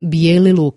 Bijeli luk.